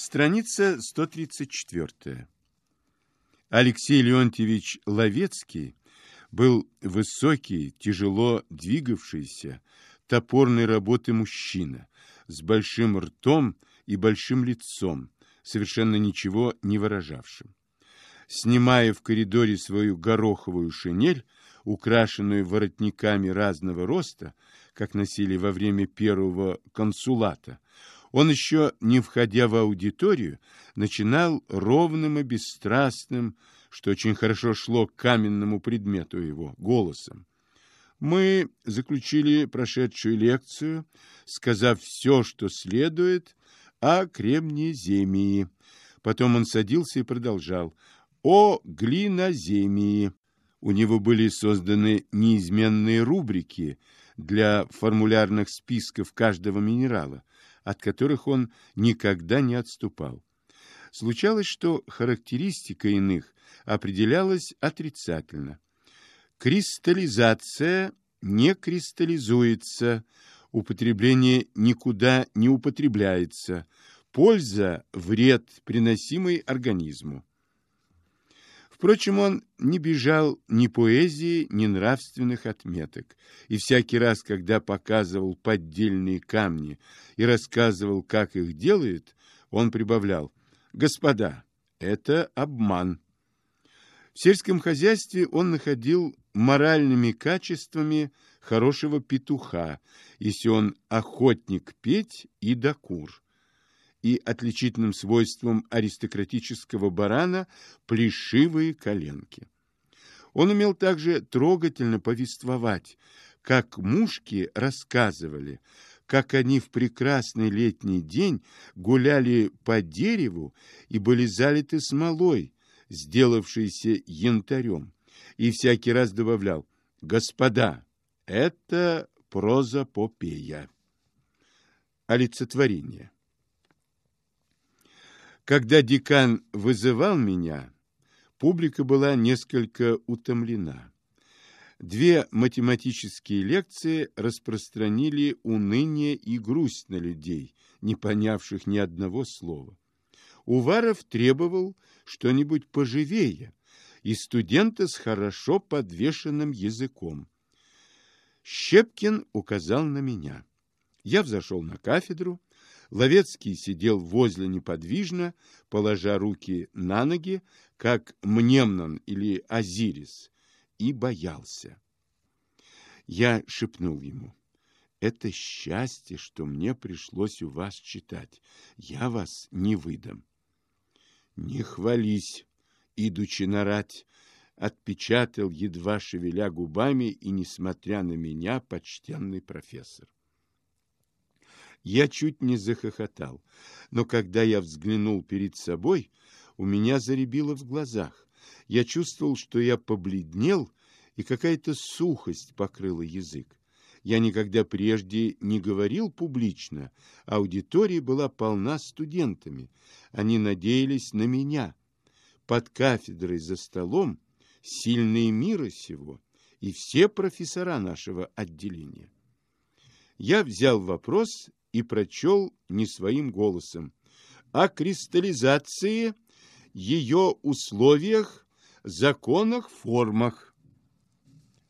Страница 134. Алексей Леонтьевич Ловецкий был высокий, тяжело двигавшийся, топорной работы мужчина, с большим ртом и большим лицом, совершенно ничего не выражавшим. Снимая в коридоре свою гороховую шинель, украшенную воротниками разного роста, как носили во время первого консулата, он еще, не входя в аудиторию, начинал ровным и бесстрастным, что очень хорошо шло к каменному предмету его, голосом. Мы заключили прошедшую лекцию, сказав все, что следует о кремнеземии. Потом он садился и продолжал. О глиноземии. У него были созданы неизменные рубрики для формулярных списков каждого минерала, от которых он никогда не отступал. Случалось, что характеристика иных определялась отрицательно. Кристаллизация не кристаллизуется, употребление никуда не употребляется, польза – вред, приносимый организму. Впрочем, он не бежал ни поэзии, ни нравственных отметок, и всякий раз, когда показывал поддельные камни и рассказывал, как их делают, он прибавлял «Господа, это обман». В сельском хозяйстве он находил моральными качествами хорошего петуха, если он охотник петь и докур и отличительным свойством аристократического барана плешивые коленки. Он умел также трогательно повествовать, как мушки рассказывали, как они в прекрасный летний день гуляли по дереву и были залиты смолой, сделавшейся янтарем, и всякий раз добавлял «Господа, это прозапопея». Олицетворение. Когда декан вызывал меня, публика была несколько утомлена. Две математические лекции распространили уныние и грусть на людей, не понявших ни одного слова. Уваров требовал что-нибудь поживее, и студента с хорошо подвешенным языком. Щепкин указал на меня. Я взошел на кафедру, Ловецкий сидел возле неподвижно, положа руки на ноги, как Мнемнон или Азирис, и боялся. Я шепнул ему, «Это счастье, что мне пришлось у вас читать. Я вас не выдам». «Не хвались, идучи нарать», отпечатал, едва шевеля губами и, несмотря на меня, почтенный профессор. Я чуть не захохотал, но когда я взглянул перед собой, у меня заребило в глазах. Я чувствовал, что я побледнел, и какая-то сухость покрыла язык. Я никогда прежде не говорил публично, аудитория была полна студентами. Они надеялись на меня. Под кафедрой за столом сильные мира сего и все профессора нашего отделения. Я взял вопрос и прочел не своим голосом. О кристаллизации, ее условиях, законах, формах.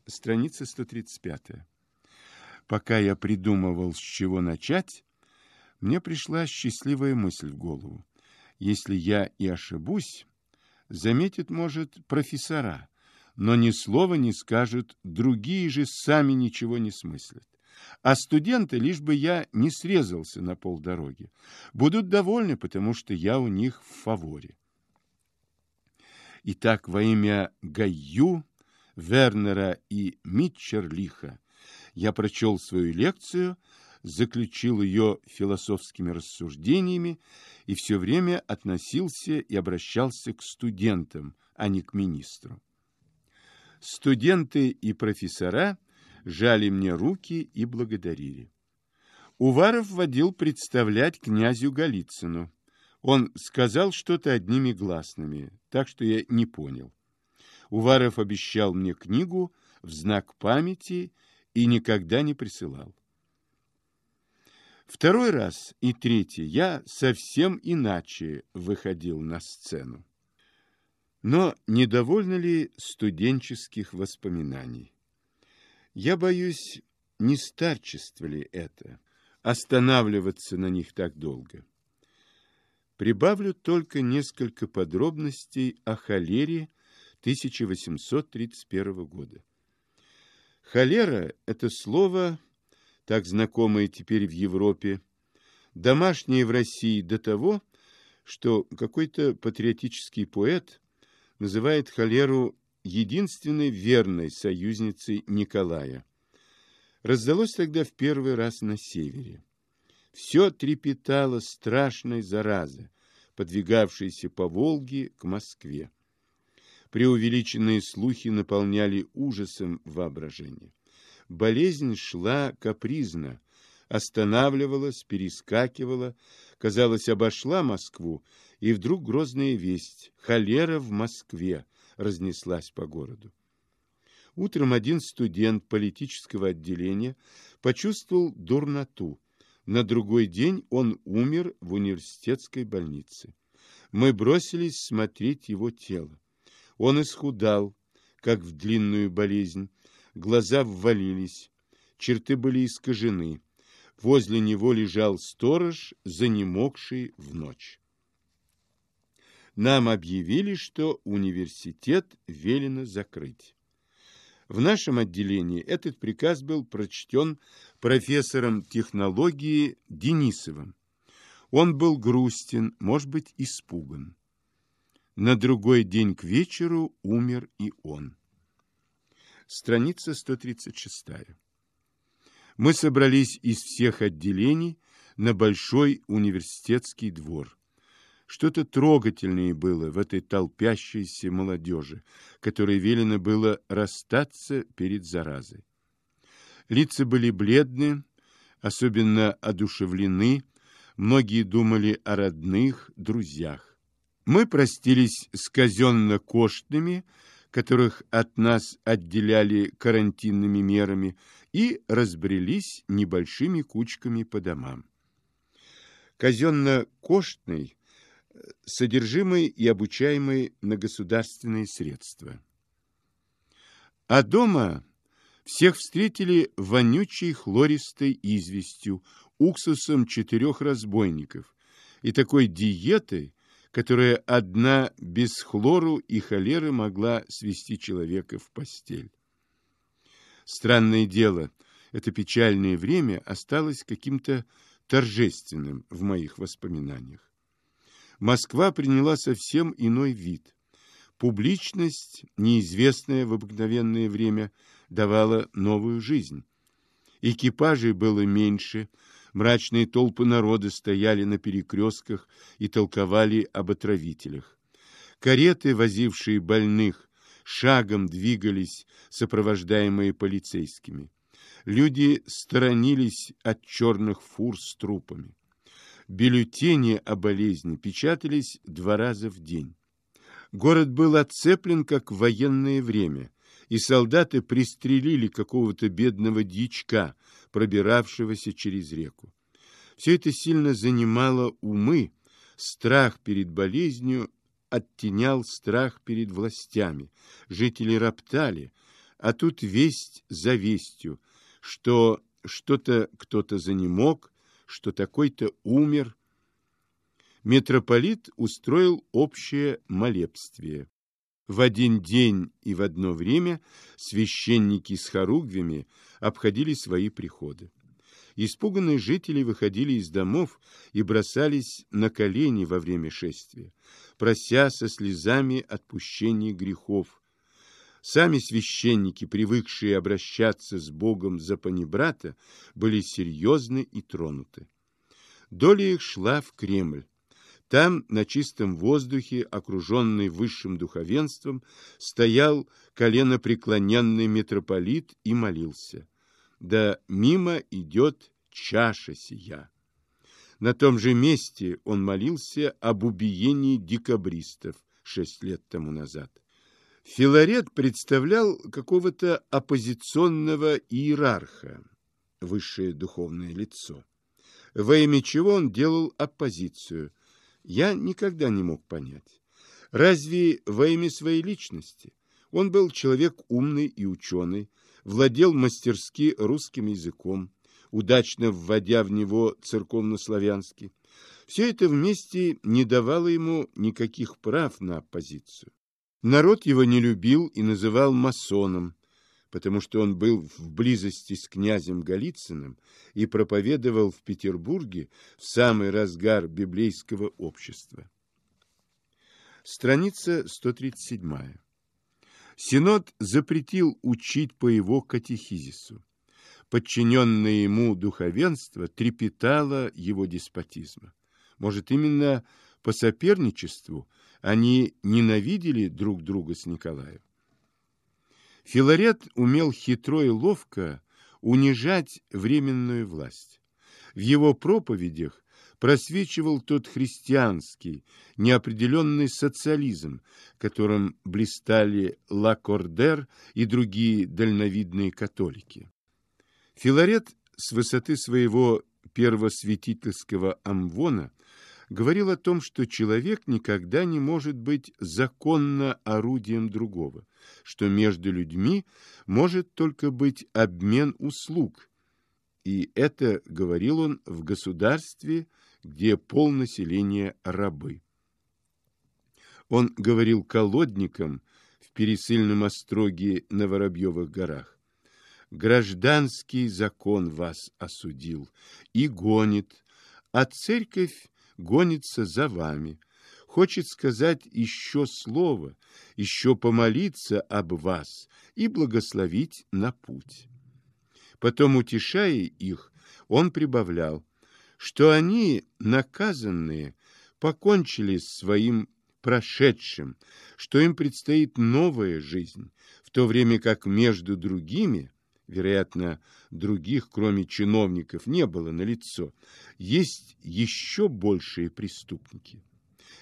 Страница 135. Пока я придумывал, с чего начать, мне пришла счастливая мысль в голову. Если я и ошибусь, заметит, может, профессора, но ни слова не скажут, другие же сами ничего не смыслят. А студенты, лишь бы я не срезался на полдороги, будут довольны, потому что я у них в фаворе. Итак, во имя Гаю, Вернера и Митчерлиха я прочел свою лекцию, заключил ее философскими рассуждениями и все время относился и обращался к студентам, а не к министру. Студенты и профессора – жали мне руки и благодарили. Уваров водил представлять князю Голицыну. Он сказал что-то одними гласными, так что я не понял. Уваров обещал мне книгу в знак памяти и никогда не присылал. Второй раз и третий я совсем иначе выходил на сцену. Но недовольно ли студенческих воспоминаний? Я боюсь, не старчество ли это, останавливаться на них так долго. Прибавлю только несколько подробностей о холере 1831 года. Холера – это слово, так знакомое теперь в Европе, домашнее в России до того, что какой-то патриотический поэт называет холеру единственной верной союзницей Николая. Раздалось тогда в первый раз на севере. Все трепетало страшной заразы, подвигавшейся по Волге к Москве. Преувеличенные слухи наполняли ужасом воображение. Болезнь шла капризно, останавливалась, перескакивала, казалось, обошла Москву, и вдруг грозная весть – холера в Москве разнеслась по городу. Утром один студент политического отделения почувствовал дурноту. На другой день он умер в университетской больнице. Мы бросились смотреть его тело. Он исхудал, как в длинную болезнь, глаза ввалились, черты были искажены. Возле него лежал сторож, занемогший в ночь. Нам объявили, что университет велено закрыть. В нашем отделении этот приказ был прочтен профессором технологии Денисовым. Он был грустен, может быть, испуган. На другой день к вечеру умер и он. Страница 136. Мы собрались из всех отделений на Большой университетский двор. Что-то трогательное было в этой толпящейся молодежи, которой велено было расстаться перед заразой. Лица были бледны, особенно одушевлены, многие думали о родных, друзьях. Мы простились с казенно-коштными, которых от нас отделяли карантинными мерами, и разбрелись небольшими кучками по домам. Казенно-коштный содержимый и обучаемый на государственные средства. А дома всех встретили вонючей хлористой известью, уксусом четырех разбойников и такой диетой, которая одна без хлору и холеры могла свести человека в постель. Странное дело, это печальное время осталось каким-то торжественным в моих воспоминаниях. Москва приняла совсем иной вид. Публичность, неизвестная в обыкновенное время, давала новую жизнь. Экипажей было меньше, мрачные толпы народа стояли на перекрестках и толковали об отравителях. Кареты, возившие больных, шагом двигались, сопровождаемые полицейскими. Люди сторонились от черных фур с трупами. Бюллетени о болезни печатались два раза в день. Город был отцеплен, как в военное время, и солдаты пристрелили какого-то бедного дичка, пробиравшегося через реку. Все это сильно занимало умы, страх перед болезнью оттенял страх перед властями. Жители роптали, а тут весть за вестью, что что-то кто-то занемог, что такой-то умер. Митрополит устроил общее молебствие. В один день и в одно время священники с хоругвями обходили свои приходы. Испуганные жители выходили из домов и бросались на колени во время шествия, прося со слезами отпущения грехов. Сами священники, привыкшие обращаться с Богом за панибрата, были серьезны и тронуты. Доля их шла в Кремль. Там, на чистом воздухе, окруженный высшим духовенством, стоял коленопреклоненный митрополит и молился. Да мимо идет чаша сия. На том же месте он молился об убиении декабристов шесть лет тому назад. Филарет представлял какого-то оппозиционного иерарха, высшее духовное лицо. во имя чего он делал оппозицию, я никогда не мог понять. Разве во имя своей личности? Он был человек умный и ученый, владел мастерски русским языком, удачно вводя в него церковно-славянский. Все это вместе не давало ему никаких прав на оппозицию. Народ его не любил и называл масоном, потому что он был в близости с князем Голицыным и проповедовал в Петербурге в самый разгар библейского общества. Страница 137. Синод запретил учить по его катехизису. Подчиненное ему духовенство трепетало его деспотизма. Может, именно по соперничеству они ненавидели друг друга с Николаем? Филарет умел хитро и ловко унижать временную власть. В его проповедях просвечивал тот христианский, неопределенный социализм, которым блистали Лакордер и другие дальновидные католики. Филарет с высоты своего первосвятительского амвона говорил о том, что человек никогда не может быть законно орудием другого, что между людьми может только быть обмен услуг. И это говорил он в государстве, где полнаселение рабы. Он говорил колодникам в пересыльном остроге на Воробьевых горах. Гражданский закон вас осудил и гонит, а церковь гонится за вами, хочет сказать еще слово, еще помолиться об вас и благословить на путь. Потом, утешая их, он прибавлял, что они, наказанные, покончили с своим прошедшим, что им предстоит новая жизнь, в то время как между другими, вероятно, других, кроме чиновников, не было на лицо, есть еще большие преступники.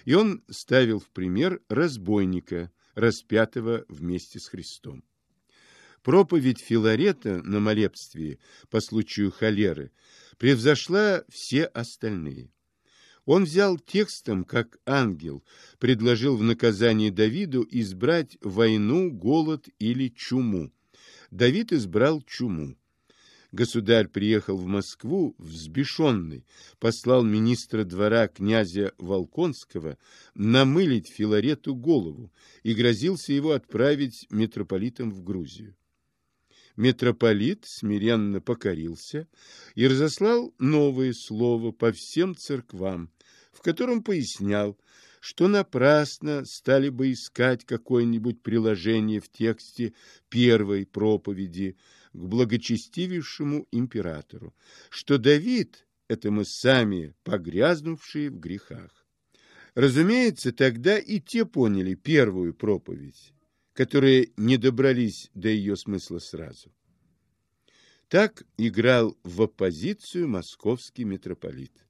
И он ставил в пример разбойника, распятого вместе с Христом. Проповедь Филарета на молебстве по случаю холеры превзошла все остальные. Он взял текстом, как ангел, предложил в наказание Давиду избрать войну, голод или чуму. Давид избрал чуму. Государь приехал в Москву взбешенный, послал министра двора князя Волконского намылить Филарету голову и грозился его отправить митрополитом в Грузию митрополит смиренно покорился и разослал новое слово по всем церквам, в котором пояснял, что напрасно стали бы искать какое-нибудь приложение в тексте первой проповеди к благочестивейшему императору, что Давид – это мы сами, погрязнувшие в грехах. Разумеется, тогда и те поняли первую проповедь, которые не добрались до ее смысла сразу. Так играл в оппозицию московский митрополит.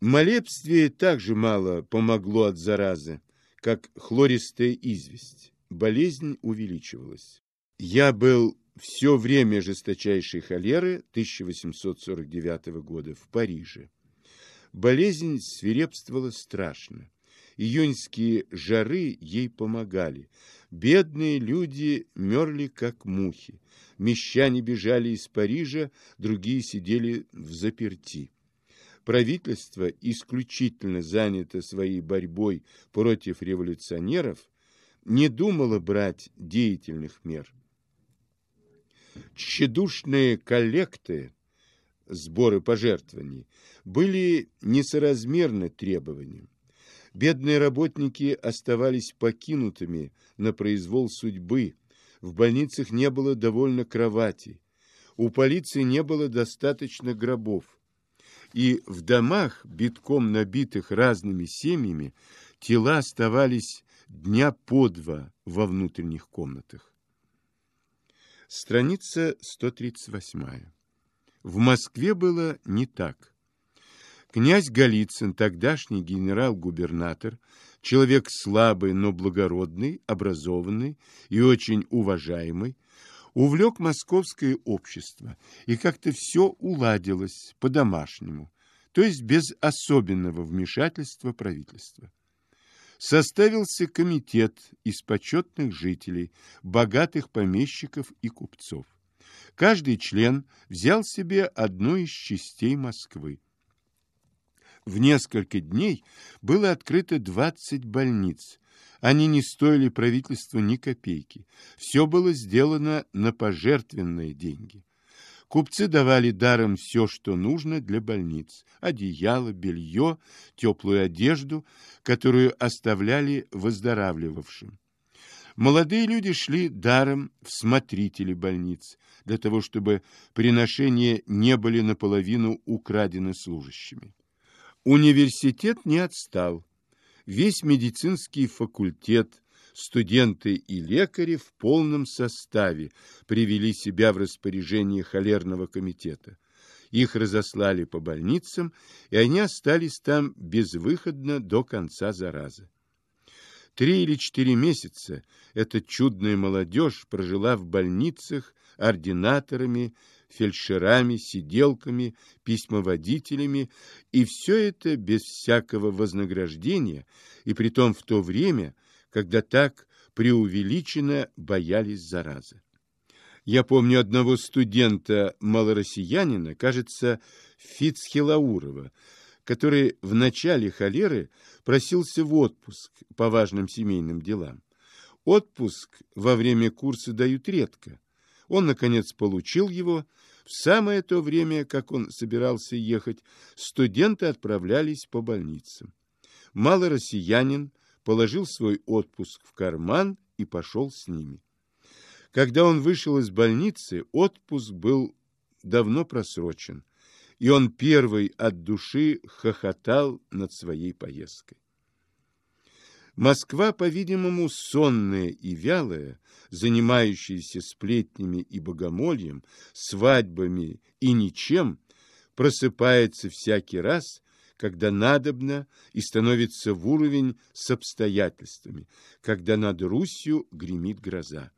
Молебствие также мало помогло от заразы, как хлористая известь. Болезнь увеличивалась. Я был все время жесточайшей холеры 1849 года в Париже. Болезнь свирепствовала страшно. Июньские жары ей помогали. Бедные люди мерли, как мухи. Мещане бежали из Парижа, другие сидели в заперти. Правительство, исключительно занято своей борьбой против революционеров, не думало брать деятельных мер. Тщедушные коллекты, сборы пожертвований, были несоразмерны требованиям. Бедные работники оставались покинутыми на произвол судьбы. В больницах не было довольно кроватей. У полиции не было достаточно гробов. И в домах, битком набитых разными семьями, тела оставались дня по два во внутренних комнатах. Страница 138. В Москве было не так. Князь Голицын, тогдашний генерал-губернатор, человек слабый, но благородный, образованный и очень уважаемый, увлек московское общество, и как-то все уладилось по-домашнему. то есть без особенного вмешательства правительства. Составился комитет из почетных жителей, богатых помещиков и купцов. Каждый член взял себе одну из частей Москвы. В несколько дней было открыто 20 больниц. Они не стоили правительству ни копейки. Все было сделано на пожертвенные деньги. Купцы давали даром все, что нужно для больниц. Одеяло, белье, теплую одежду, которую оставляли выздоравливавшим. Молодые люди шли даром в смотрители больниц, для того, чтобы приношения не были наполовину украдены служащими. Университет не отстал. Весь медицинский факультет, студенты и лекари в полном составе привели себя в распоряжение холерного комитета. Их разослали по больницам, и они остались там безвыходно до конца заразы. Три или четыре месяца эта чудная молодежь прожила в больницах ординаторами, фельдшерами, сиделками, письмоводителями, и все это без всякого вознаграждения, и притом в то время, когда так преувеличенно боялись заразы. Я помню одного студента-малороссиянина, кажется, Фицхелаурова, который в начале холеры просился в отпуск по важным семейным делам. Отпуск во время курса дают редко. Он, наконец, получил его. В самое то время, как он собирался ехать, студенты отправлялись по больницам. Малороссиянин положил свой отпуск в карман и пошел с ними. Когда он вышел из больницы, отпуск был давно просрочен, и он первый от души хохотал над своей поездкой. Москва, по-видимому, сонная и вялая, занимающаяся сплетнями и богомольем, свадьбами и ничем, просыпается всякий раз, когда надобно и становится в уровень с обстоятельствами, когда над Русью гремит гроза.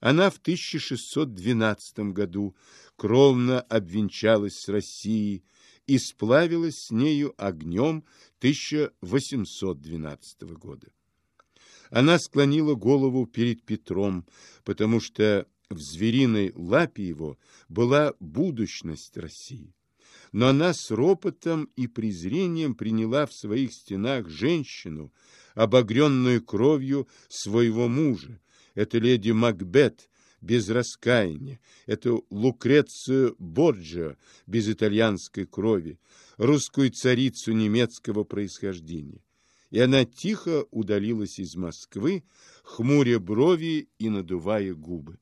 Она в 1612 году кровно обвенчалась с Россией, и сплавилась с нею огнем 1812 года. Она склонила голову перед Петром, потому что в звериной лапе его была будущность России. Но она с ропотом и презрением приняла в своих стенах женщину, обогренную кровью своего мужа. Это леди Макбет, без раскаяния, эту Лукрецию Борджио без итальянской крови, русскую царицу немецкого происхождения. И она тихо удалилась из Москвы, хмуря брови и надувая губы.